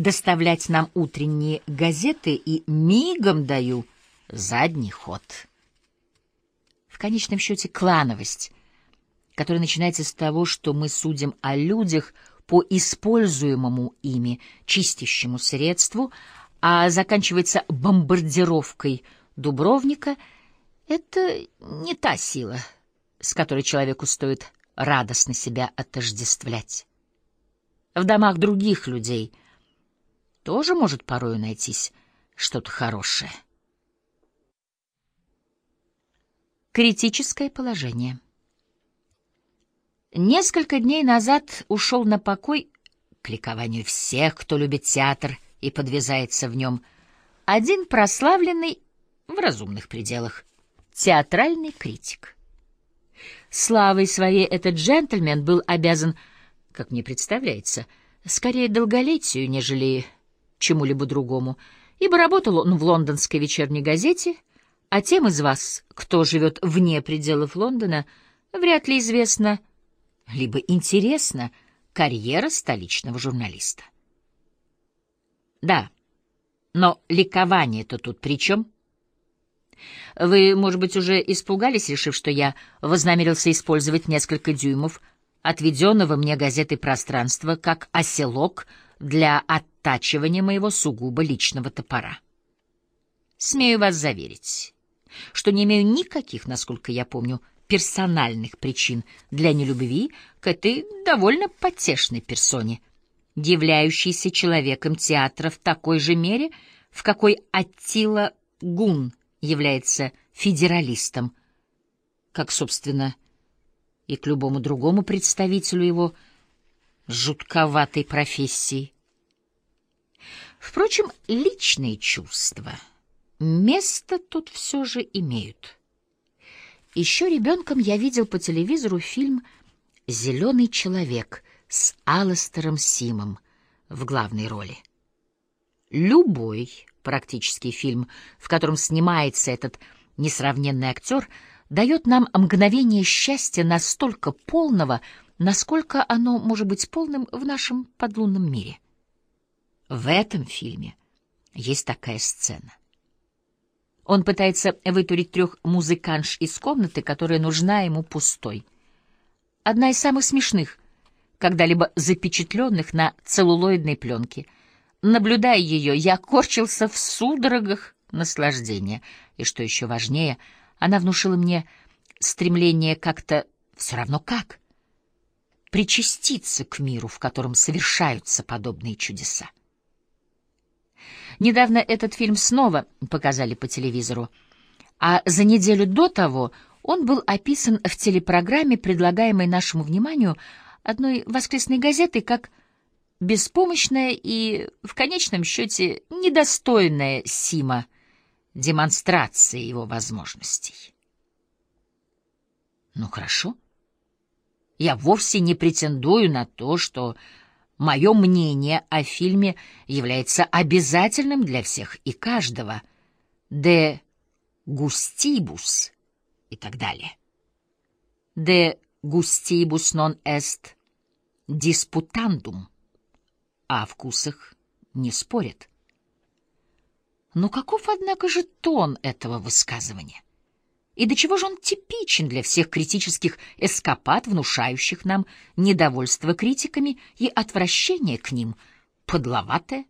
доставлять нам утренние газеты и мигом даю задний ход. В конечном счете клановость, которая начинается с того, что мы судим о людях по используемому ими чистящему средству, а заканчивается бомбардировкой Дубровника, это не та сила, с которой человеку стоит радостно себя отождествлять. В домах других людей тоже может порою найтись что-то хорошее. Критическое положение. Несколько дней назад ушел на покой, к ликованию всех, кто любит театр и подвязается в нем, один прославленный в разумных пределах театральный критик. Славой своей этот джентльмен был обязан, как мне представляется, скорее долголетию, нежели чему-либо другому, ибо работал он в лондонской вечерней газете — а тем из вас, кто живет вне пределов Лондона, вряд ли известна, либо интересна карьера столичного журналиста. Да, но ликование-то тут при чем? Вы, может быть, уже испугались, решив, что я вознамерился использовать несколько дюймов отведенного мне газетой пространства как оселок для оттачивания моего сугубо личного топора. Смею вас заверить, что не имею никаких, насколько я помню, персональных причин для нелюбви к этой довольно потешной персоне, являющейся человеком театра в такой же мере, в какой Аттила Гун является федералистом, как, собственно, и к любому другому представителю его жутковатой профессии. Впрочем, личные чувства — место тут все же имеют. Еще ребенком я видел по телевизору фильм «Зеленый человек» с Алластером Симом в главной роли. Любой практически фильм, в котором снимается этот несравненный актер, дает нам мгновение счастья настолько полного, насколько оно может быть полным в нашем подлунном мире. В этом фильме есть такая сцена. Он пытается вытурить трех музыканш из комнаты, которая нужна ему пустой. Одна из самых смешных, когда-либо запечатленных на целлулоидной пленке. Наблюдая ее, я корчился в судорогах наслаждения. И что еще важнее, она внушила мне стремление как-то, все равно как, причаститься к миру, в котором совершаются подобные чудеса. Недавно этот фильм снова показали по телевизору, а за неделю до того он был описан в телепрограмме, предлагаемой нашему вниманию одной воскресной газетой, как беспомощная и, в конечном счете, недостойная Сима демонстрация его возможностей. Ну хорошо. Я вовсе не претендую на то, что Мое мнение о фильме является обязательным для всех и каждого. «De gustibus» и так далее. «De gustibus non est disputandum» о вкусах не спорят. Но каков, однако же, тон этого высказывания? И до чего же он типичен для всех критических эскапад, внушающих нам недовольство критиками и отвращение к ним, подловатое,